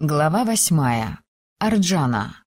Глава восьмая. Арджана.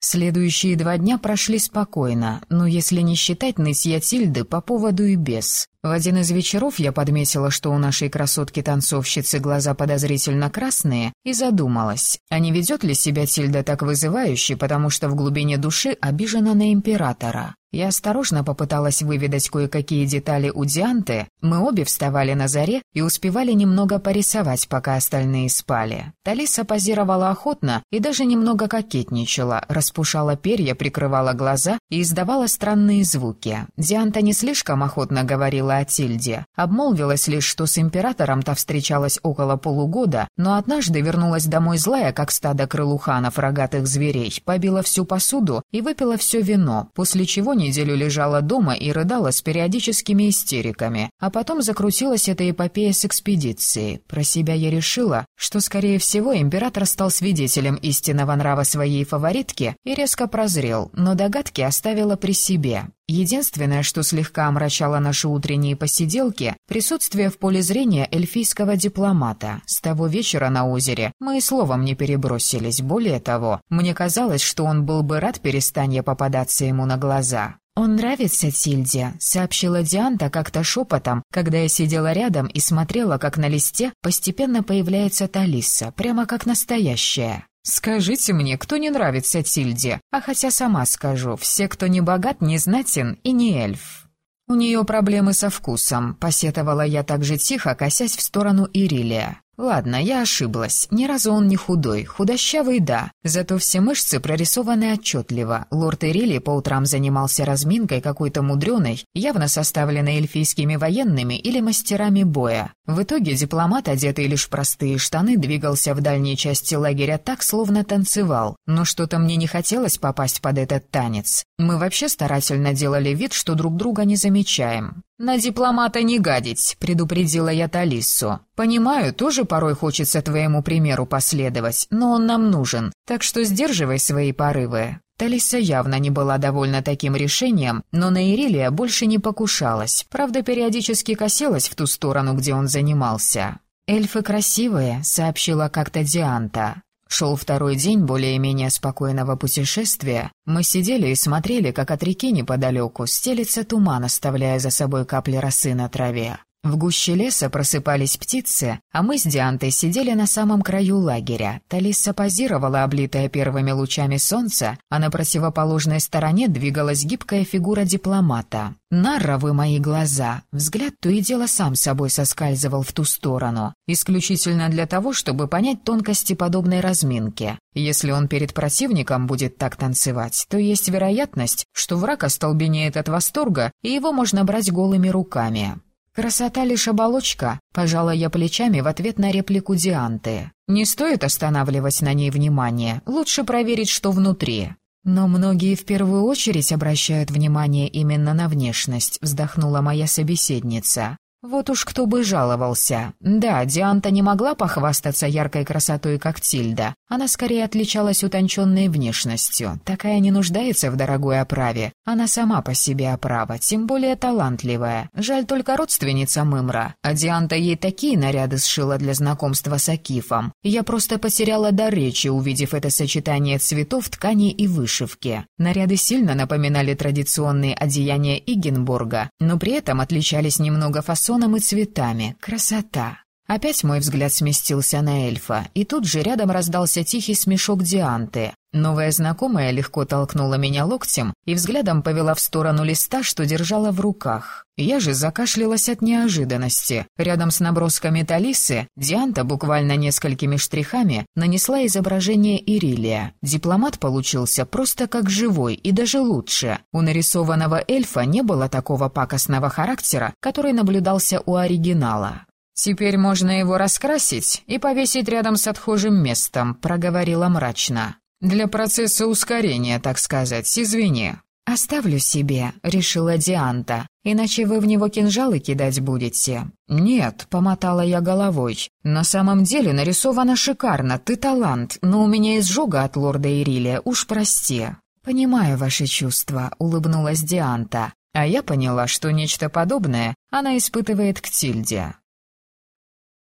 Следующие два дня прошли спокойно, но если не считать нытья Тильды по поводу и без. В один из вечеров я подметила, что у нашей красотки-танцовщицы глаза подозрительно красные, и задумалась, а не ведет ли себя Тильда так вызывающе, потому что в глубине души обижена на императора. Я осторожно попыталась выведать кое-какие детали у Дианты. Мы обе вставали на заре и успевали немного порисовать, пока остальные спали. Талиса позировала охотно и даже немного кокетничала, распушала перья, прикрывала глаза и издавала странные звуки. Дианта не слишком охотно говорила о Тильде. Обмолвилась лишь, что с императором-то встречалась около полугода, но однажды вернулась домой злая, как стадо крылуханов рогатых зверей, побила всю посуду и выпила все вино, после чего неделю лежала дома и рыдала с периодическими истериками, а потом закрутилась эта эпопея с экспедицией. Про себя я решила, что, скорее всего, император стал свидетелем истинного нрава своей фаворитки и резко прозрел, но догадки оставила при себе. Единственное, что слегка омрачало наши утренние посиделки, присутствие в поле зрения эльфийского дипломата. С того вечера на озере мы и словом не перебросились. Более того, мне казалось, что он был бы рад перестанья попадаться ему на глаза. «Он нравится Тильде», — сообщила Дианта как-то шепотом, когда я сидела рядом и смотрела, как на листе постепенно появляется Талиса, прямо как настоящая. «Скажите мне, кто не нравится Тильде? А хотя сама скажу, все, кто не богат, не знатен и не эльф». «У нее проблемы со вкусом», — посетовала я так же тихо, косясь в сторону Ирилия. Ладно, я ошиблась. Ни разу он не худой. Худощавый, да. Зато все мышцы прорисованы отчетливо. Лорд Ирили по утрам занимался разминкой какой-то мудреной, явно составленной эльфийскими военными или мастерами боя. В итоге дипломат, одетый лишь в простые штаны, двигался в дальней части лагеря так, словно танцевал. Но что-то мне не хотелось попасть под этот танец. Мы вообще старательно делали вид, что друг друга не замечаем. «На дипломата не гадить», — предупредила я Талиссу. «Понимаю, тоже порой хочется твоему примеру последовать, но он нам нужен, так что сдерживай свои порывы». Талиса явно не была довольна таким решением, но на Ирилия больше не покушалась, правда, периодически косилась в ту сторону, где он занимался. «Эльфы красивые», — сообщила как-то Дианта. Шел второй день более-менее спокойного путешествия. Мы сидели и смотрели, как от реки неподалеку стелится туман, оставляя за собой капли росы на траве. В гуще леса просыпались птицы, а мы с Диантой сидели на самом краю лагеря. Талиса позировала, облитая первыми лучами солнца, а на противоположной стороне двигалась гибкая фигура дипломата. «Нарра, мои глаза!» Взгляд то и дело сам собой соскальзывал в ту сторону, исключительно для того, чтобы понять тонкости подобной разминки. Если он перед противником будет так танцевать, то есть вероятность, что враг остолбенеет от восторга, и его можно брать голыми руками. «Красота лишь оболочка», — пожала я плечами в ответ на реплику Дианты. «Не стоит останавливать на ней внимание, лучше проверить, что внутри». «Но многие в первую очередь обращают внимание именно на внешность», — вздохнула моя собеседница. Вот уж кто бы жаловался. Да, Дианта не могла похвастаться яркой красотой, как Тильда. Она скорее отличалась утонченной внешностью. Такая не нуждается в дорогой оправе. Она сама по себе оправа, тем более талантливая. Жаль только родственница Мымра. А Дианта ей такие наряды сшила для знакомства с Акифом. Я просто потеряла дар речи, увидев это сочетание цветов, тканей и вышивки. Наряды сильно напоминали традиционные одеяния Игенбурга, но при этом отличались немного фасоном фасоном и цветами. Красота! Опять мой взгляд сместился на эльфа, и тут же рядом раздался тихий смешок Дианты. Новая знакомая легко толкнула меня локтем и взглядом повела в сторону листа, что держала в руках. Я же закашлялась от неожиданности. Рядом с набросками Талисы Дианта буквально несколькими штрихами нанесла изображение Ирилия. Дипломат получился просто как живой и даже лучше. У нарисованного эльфа не было такого пакостного характера, который наблюдался у оригинала. «Теперь можно его раскрасить и повесить рядом с отхожим местом», — проговорила мрачно. «Для процесса ускорения, так сказать, извини». «Оставлю себе», — решила Дианта, «иначе вы в него кинжалы кидать будете». «Нет», — помотала я головой, «на самом деле нарисовано шикарно, ты талант, но у меня изжога от лорда Ирилия, уж прости». «Понимаю ваши чувства», — улыбнулась Дианта, а я поняла, что нечто подобное она испытывает к Тильде.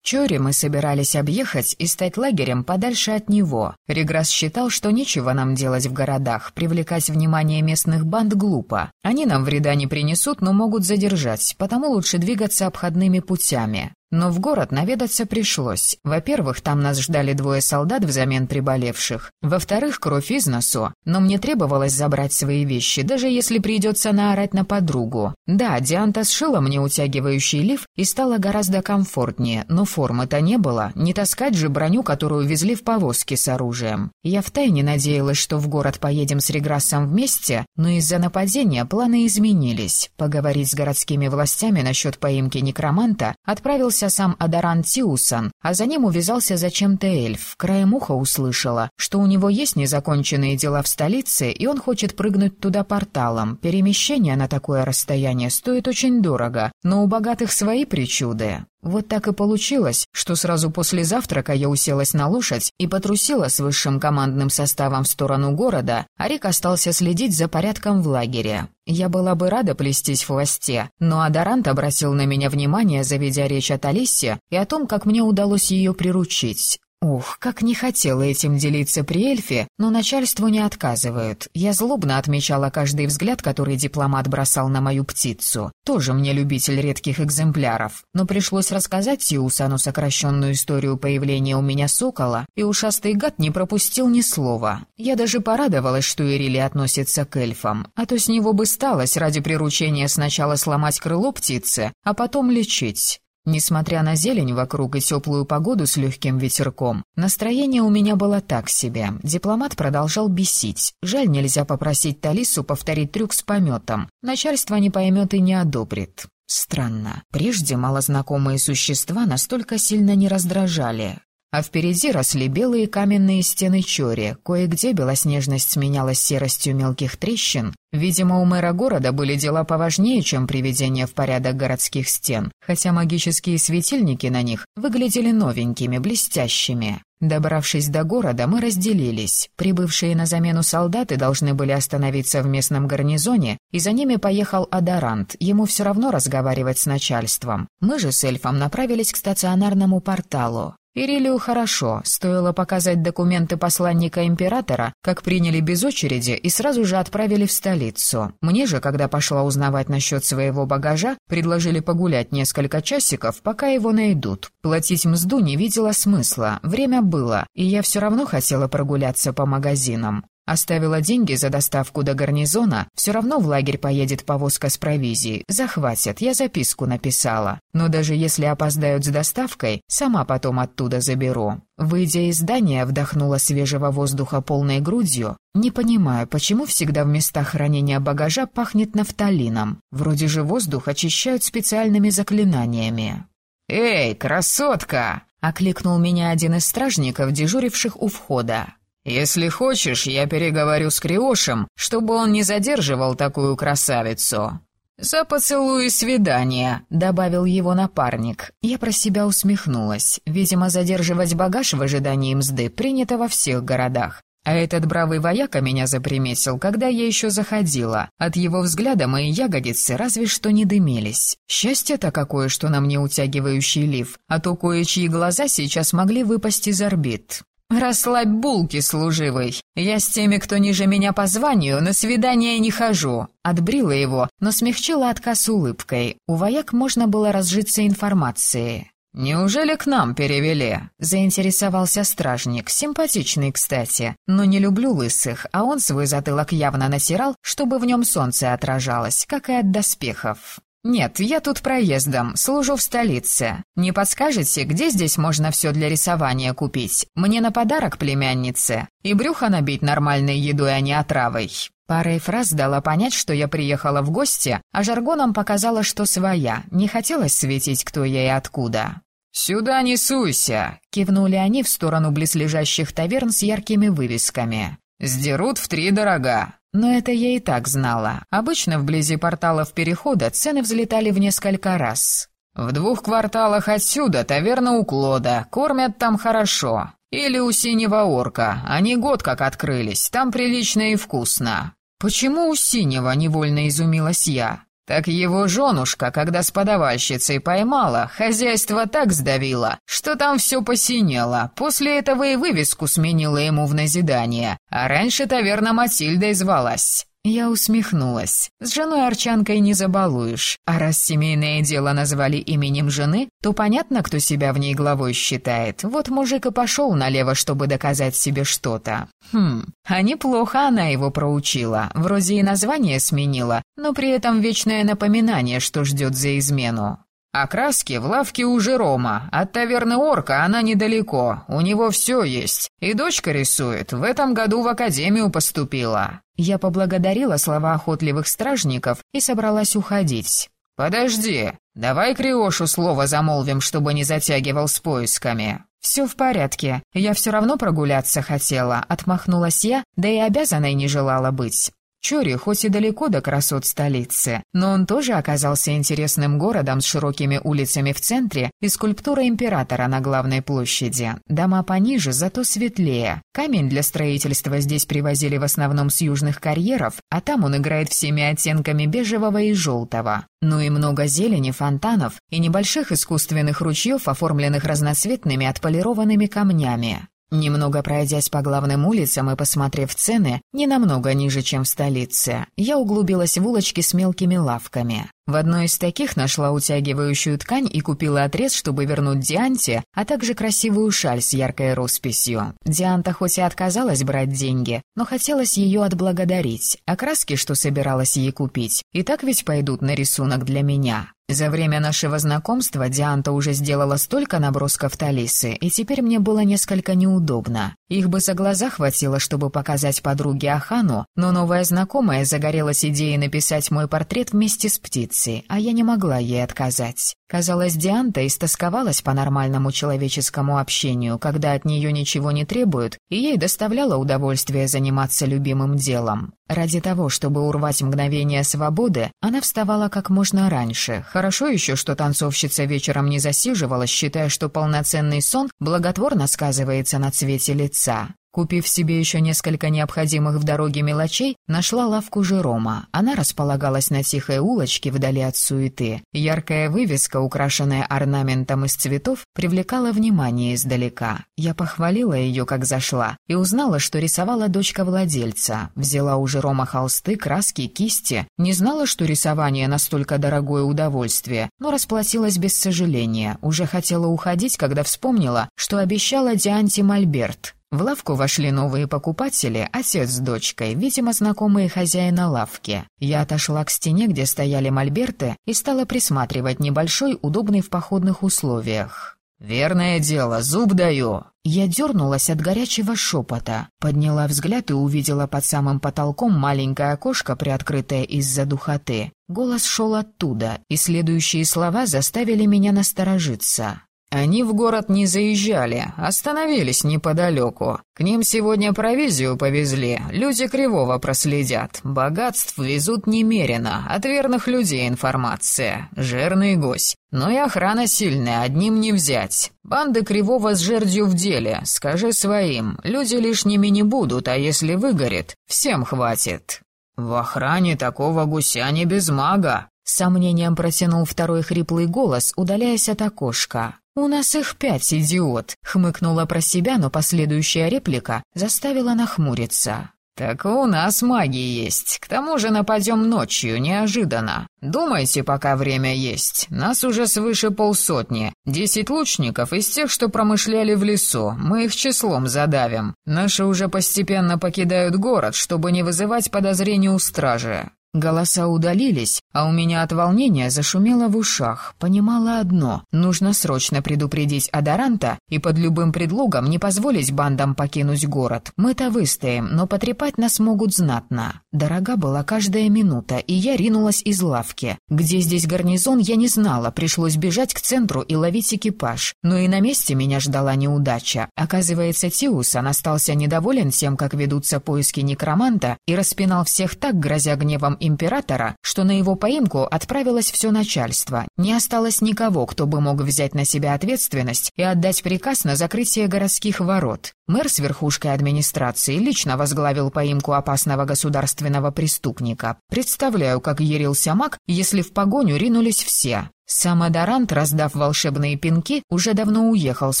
Чори мы собирались объехать и стать лагерем подальше от него. Реграс считал, что нечего нам делать в городах, привлекать внимание местных банд глупо. Они нам вреда не принесут, но могут задержать, потому лучше двигаться обходными путями. Но в город наведаться пришлось. Во-первых, там нас ждали двое солдат взамен приболевших. Во-вторых, кровь из носу. Но мне требовалось забрать свои вещи, даже если придется наорать на подругу. Да, Дианта сшила мне утягивающий лиф и стало гораздо комфортнее, но формы-то не было. Не таскать же броню, которую везли в повозке с оружием. Я втайне надеялась, что в город поедем с Реграссом вместе, но из-за нападения планы изменились. Поговорить с городскими властями насчет поимки некроманта отправился появился сам Адаран Тиусан, а за ним увязался зачем-то эльф. Краем уха услышала, что у него есть незаконченные дела в столице, и он хочет прыгнуть туда порталом. Перемещение на такое расстояние стоит очень дорого, но у богатых свои причуды. Вот так и получилось, что сразу после завтрака я уселась на лошадь и потрусила с высшим командным составом в сторону города, а Рик остался следить за порядком в лагере. Я была бы рада плестись в хвосте, но Адарант обратил на меня внимание, заведя речь о Талиссе и о том, как мне удалось ее приручить. Ух, как не хотела этим делиться при эльфе, но начальству не отказывают. Я злобно отмечала каждый взгляд, который дипломат бросал на мою птицу. Тоже мне любитель редких экземпляров. Но пришлось рассказать Сиусану сокращенную историю появления у меня сокола, и ушастый гад не пропустил ни слова. Я даже порадовалась, что Ирили относится к эльфам, а то с него бы сталось ради приручения сначала сломать крыло птицы, а потом лечить. Несмотря на зелень вокруг и теплую погоду с легким ветерком, настроение у меня было так себе. Дипломат продолжал бесить. Жаль, нельзя попросить Талису повторить трюк с пометом. Начальство не поймет и не одобрит. Странно. Прежде малознакомые существа настолько сильно не раздражали. А впереди росли белые каменные стены Чори, кое-где белоснежность сменялась серостью мелких трещин. Видимо, у мэра города были дела поважнее, чем приведение в порядок городских стен, хотя магические светильники на них выглядели новенькими, блестящими. Добравшись до города, мы разделились. Прибывшие на замену солдаты должны были остановиться в местном гарнизоне, и за ними поехал Адарант, ему все равно разговаривать с начальством. Мы же с эльфом направились к стационарному порталу. Ирилию хорошо, стоило показать документы посланника императора, как приняли без очереди и сразу же отправили в столицу. Мне же, когда пошла узнавать насчет своего багажа, предложили погулять несколько часиков, пока его найдут. Платить мзду не видела смысла, время было, и я все равно хотела прогуляться по магазинам. Оставила деньги за доставку до гарнизона, все равно в лагерь поедет повозка с провизией, захватят, я записку написала. Но даже если опоздают с доставкой, сама потом оттуда заберу. Выйдя из здания, вдохнула свежего воздуха полной грудью. Не понимаю, почему всегда в местах хранения багажа пахнет нафталином. Вроде же воздух очищают специальными заклинаниями. «Эй, красотка!» — окликнул меня один из стражников, дежуривших у входа. «Если хочешь, я переговорю с Криошем, чтобы он не задерживал такую красавицу». «За поцелуй и свидание», — добавил его напарник. Я про себя усмехнулась. Видимо, задерживать багаж в ожидании мзды принято во всех городах. А этот бравый вояка меня заприметил, когда я еще заходила. От его взгляда мои ягодицы разве что не дымились. Счастье-то какое, что на мне утягивающий лиф, а то кое-чьи глаза сейчас могли выпасть из орбит. «Расслабь булки, служивый. Я с теми, кто ниже меня по званию, на свидание не хожу». Отбрила его, но смягчила отказ улыбкой. У вояк можно было разжиться информацией. «Неужели к нам перевели?» — заинтересовался стражник, симпатичный, кстати. Но не люблю лысых, а он свой затылок явно натирал, чтобы в нем солнце отражалось, как и от доспехов. «Нет, я тут проездом, служу в столице. Не подскажете, где здесь можно все для рисования купить? Мне на подарок племяннице. И брюхо набить нормальной едой, а не отравой». Парой фраз дала понять, что я приехала в гости, а жаргоном показала, что своя. Не хотелось светить, кто я и откуда. «Сюда не суйся!» — кивнули они в сторону близлежащих таверн с яркими вывесками. «Сдерут в три дорога. Но это я и так знала. Обычно вблизи порталов перехода цены взлетали в несколько раз. В двух кварталах отсюда таверна у Клода, кормят там хорошо. Или у Синего Орка, они год как открылись, там прилично и вкусно. Почему у Синего, невольно изумилась я? Так его женушка, когда с подавальщицей поймала, хозяйство так сдавило, что там все посинело. После этого и вывеску сменила ему в назидание. А раньше таверна Матильдой звалась. Я усмехнулась. С женой Арчанкой не забалуешь. А раз семейное дело назвали именем жены, то понятно, кто себя в ней главой считает. Вот мужик и пошел налево, чтобы доказать себе что-то. Хм, а неплохо она его проучила. Вроде и название сменила, но при этом вечное напоминание, что ждет за измену. А краски в лавке у Жерома. От таверны Орка она недалеко. У него все есть. И дочка рисует. В этом году в академию поступила. Я поблагодарила слова охотливых стражников и собралась уходить. «Подожди, давай Криошу слово замолвим, чтобы не затягивал с поисками». «Все в порядке. Я все равно прогуляться хотела», — отмахнулась я, да и обязанной не желала быть. Чори хоть и далеко до красот столицы, но он тоже оказался интересным городом с широкими улицами в центре и скульптурой императора на главной площади. Дома пониже, зато светлее. Камень для строительства здесь привозили в основном с южных карьеров, а там он играет всеми оттенками бежевого и желтого. Ну и много зелени, фонтанов и небольших искусственных ручьев, оформленных разноцветными отполированными камнями. Немного пройдясь по главным улицам и посмотрев цены, не намного ниже, чем в столице, я углубилась в улочки с мелкими лавками. В одной из таких нашла утягивающую ткань и купила отрез, чтобы вернуть Дианте, а также красивую шаль с яркой росписью. Дианта хоть и отказалась брать деньги, но хотелось ее отблагодарить, а краски, что собиралась ей купить, и так ведь пойдут на рисунок для меня. За время нашего знакомства Дианта уже сделала столько набросков Талисы, и теперь мне было несколько неудобно. Их бы за глаза хватило, чтобы показать подруге Ахану, но новая знакомая загорелась идеей написать мой портрет вместе с птицей, а я не могла ей отказать. Казалось, Дианта истосковалась по нормальному человеческому общению, когда от нее ничего не требуют, и ей доставляло удовольствие заниматься любимым делом. Ради того, чтобы урвать мгновение свободы, она вставала как можно раньше. Хорошо еще, что танцовщица вечером не засиживалась, считая, что полноценный сон благотворно сказывается на цвете лица. Купив себе еще несколько необходимых в дороге мелочей, нашла лавку Жерома. Она располагалась на тихой улочке вдали от суеты. Яркая вывеска, украшенная орнаментом из цветов, привлекала внимание издалека. Я похвалила ее, как зашла, и узнала, что рисовала дочка владельца. Взяла у Жерома холсты, краски, кисти. Не знала, что рисование настолько дорогое удовольствие, но расплатилась без сожаления. Уже хотела уходить, когда вспомнила, что обещала Дианте Мольберт. В лавку вошли новые покупатели, отец с дочкой, видимо, знакомые хозяина лавки. Я отошла к стене, где стояли мольберты, и стала присматривать небольшой, удобный в походных условиях. «Верное дело, зуб даю!» Я дернулась от горячего шепота, подняла взгляд и увидела под самым потолком маленькое окошко, приоткрытое из-за духоты. Голос шел оттуда, и следующие слова заставили меня насторожиться. Они в город не заезжали, остановились неподалеку. К ним сегодня провизию повезли, люди кривого проследят. Богатств везут немерено, от верных людей информация. Жирный гость. Но и охрана сильная, одним не взять. Банды кривого с жердью в деле, скажи своим. Люди лишними не будут, а если выгорит, всем хватит. В охране такого гуся не без мага. С сомнением протянул второй хриплый голос, удаляясь от окошка. «У нас их пять, идиот!» — хмыкнула про себя, но последующая реплика заставила нахмуриться. «Так у нас маги есть. К тому же нападем ночью, неожиданно. Думайте, пока время есть. Нас уже свыше полсотни. Десять лучников из тех, что промышляли в лесу. Мы их числом задавим. Наши уже постепенно покидают город, чтобы не вызывать подозрений у стражи. Голоса удалились, а у меня от волнения зашумело в ушах. Понимала одно — нужно срочно предупредить Адаранта и под любым предлогом не позволить бандам покинуть город. Мы-то выстоим, но потрепать нас могут знатно. Дорога была каждая минута, и я ринулась из лавки. Где здесь гарнизон, я не знала, пришлось бежать к центру и ловить экипаж. Но и на месте меня ждала неудача. Оказывается, Тиусан остался недоволен тем, как ведутся поиски некроманта, и распинал всех так, грозя гневом императора, что на его поимку отправилось все начальство. Не осталось никого, кто бы мог взять на себя ответственность и отдать приказ на закрытие городских ворот. Мэр с верхушкой администрации лично возглавил поимку опасного государственного преступника. Представляю, как ярился маг, если в погоню ринулись все. Сам Адарант, раздав волшебные пинки, уже давно уехал с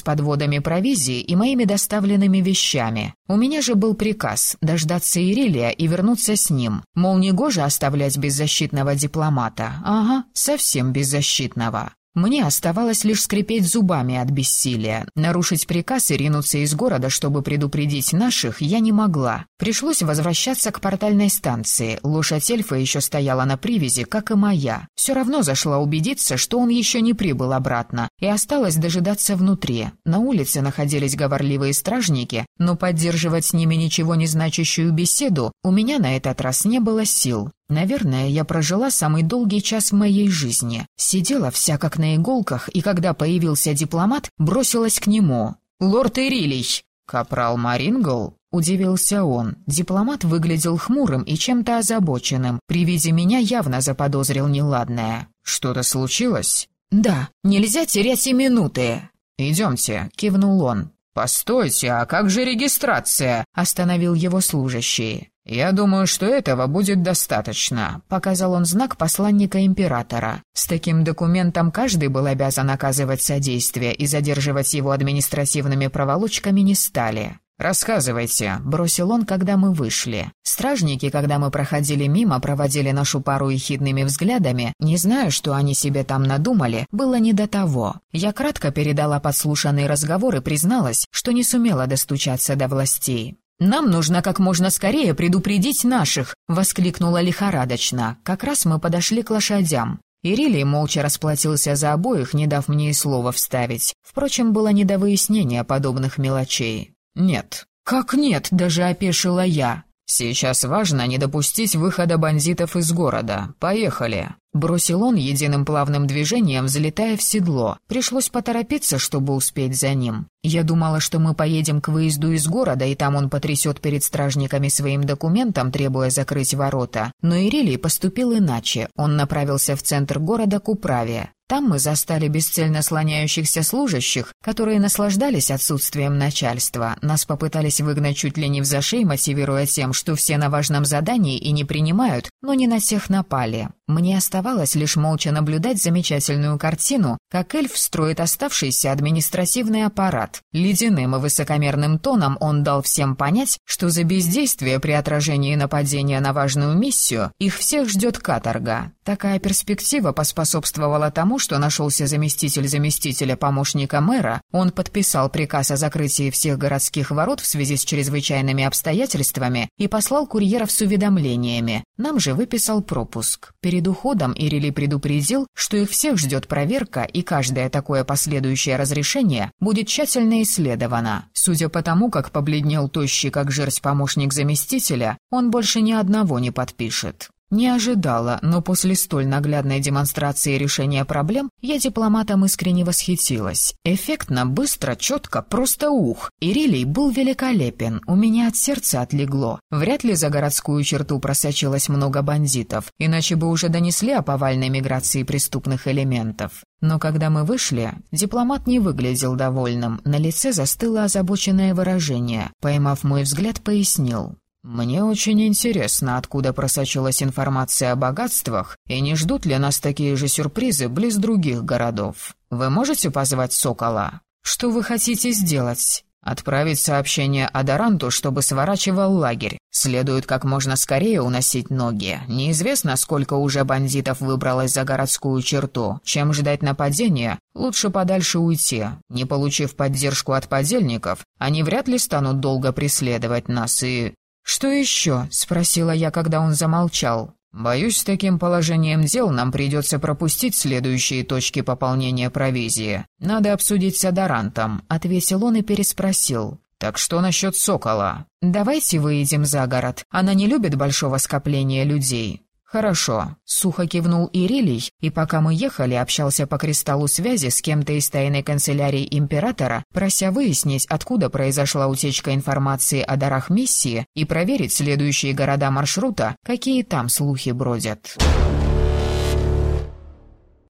подводами провизии и моими доставленными вещами. У меня же был приказ дождаться Ирилия и вернуться с ним. Мол, негоже оставлять беззащитного дипломата. Ага, совсем беззащитного. Мне оставалось лишь скрипеть зубами от бессилия. Нарушить приказ и ринуться из города, чтобы предупредить наших, я не могла. Пришлось возвращаться к портальной станции. Лошадь эльфа еще стояла на привязи, как и моя. Все равно зашла убедиться, что он еще не прибыл обратно, и осталось дожидаться внутри. На улице находились говорливые стражники, но поддерживать с ними ничего не значащую беседу у меня на этот раз не было сил. Наверное, я прожила самый долгий час в моей жизни. Сидела вся как на иголках, и когда появился дипломат, бросилась к нему. «Лорд Ирилий!» «Капрал Марингл?» — удивился он. Дипломат выглядел хмурым и чем-то озабоченным. При виде меня явно заподозрил неладное. «Что-то случилось?» «Да, нельзя терять и минуты!» «Идемте», — кивнул он. «Постойте, а как же регистрация?» — остановил его служащий. «Я думаю, что этого будет достаточно», — показал он знак посланника императора. С таким документом каждый был обязан оказывать содействие, и задерживать его административными проволочками не стали. «Рассказывайте», — бросил он, когда мы вышли. Стражники, когда мы проходили мимо, проводили нашу пару ехидными взглядами. Не знаю, что они себе там надумали, было не до того. Я кратко передала подслушанный разговор и призналась, что не сумела достучаться до властей. «Нам нужно как можно скорее предупредить наших!» — воскликнула лихорадочно. Как раз мы подошли к лошадям. Ирилий молча расплатился за обоих, не дав мне и слова вставить. Впрочем, было не до выяснения подобных мелочей. «Нет». «Как нет?» — даже опешила я. «Сейчас важно не допустить выхода бандитов из города. Поехали». Бросил он единым плавным движением, взлетая в седло. Пришлось поторопиться, чтобы успеть за ним. Я думала, что мы поедем к выезду из города, и там он потрясет перед стражниками своим документом, требуя закрыть ворота. Но Ирилий поступил иначе. Он направился в центр города к управе. Там мы застали бесцельно слоняющихся служащих, которые наслаждались отсутствием начальства. Нас попытались выгнать чуть ли не в зашей, мотивируя тем, что все на важном задании и не принимают, но не на всех напали. Мне оставалось лишь молча наблюдать замечательную картину, как эльф строит оставшийся административный аппарат. Ледяным и высокомерным тоном он дал всем понять, что за бездействие при отражении нападения на важную миссию их всех ждет каторга. Такая перспектива поспособствовала тому, что нашелся заместитель заместителя помощника мэра, он подписал приказ о закрытии всех городских ворот в связи с чрезвычайными обстоятельствами и послал курьеров с уведомлениями. Нам же выписал пропуск. Перед уходом Ирили предупредил, что их всех ждет проверка, и каждое такое последующее разрешение будет тщательно исследовано. Судя по тому, как побледнел тощий, как жерсть помощник заместителя, он больше ни одного не подпишет. Не ожидала, но после столь наглядной демонстрации решения проблем я дипломатом искренне восхитилась. Эффектно, быстро, четко, просто ух. Ирилий был великолепен, у меня от сердца отлегло. Вряд ли за городскую черту просочилось много бандитов, иначе бы уже донесли о повальной миграции преступных элементов. Но когда мы вышли, дипломат не выглядел довольным, на лице застыло озабоченное выражение. Поймав мой взгляд, пояснил. «Мне очень интересно, откуда просочилась информация о богатствах, и не ждут ли нас такие же сюрпризы близ других городов. Вы можете позвать Сокола? Что вы хотите сделать?» «Отправить сообщение Адаранту, чтобы сворачивал лагерь. Следует как можно скорее уносить ноги. Неизвестно, сколько уже бандитов выбралось за городскую черту. Чем ждать нападения, лучше подальше уйти. Не получив поддержку от подельников, они вряд ли станут долго преследовать нас и...» «Что еще?» — спросила я, когда он замолчал. «Боюсь, с таким положением дел нам придется пропустить следующие точки пополнения провизии. Надо обсудить с Адорантом», — ответил он и переспросил. «Так что насчет Сокола?» «Давайте выедем за город. Она не любит большого скопления людей». «Хорошо», — сухо кивнул Ирилий, и пока мы ехали, общался по кристаллу связи с кем-то из тайной канцелярии императора, прося выяснить, откуда произошла утечка информации о дарах миссии и проверить следующие города маршрута, какие там слухи бродят.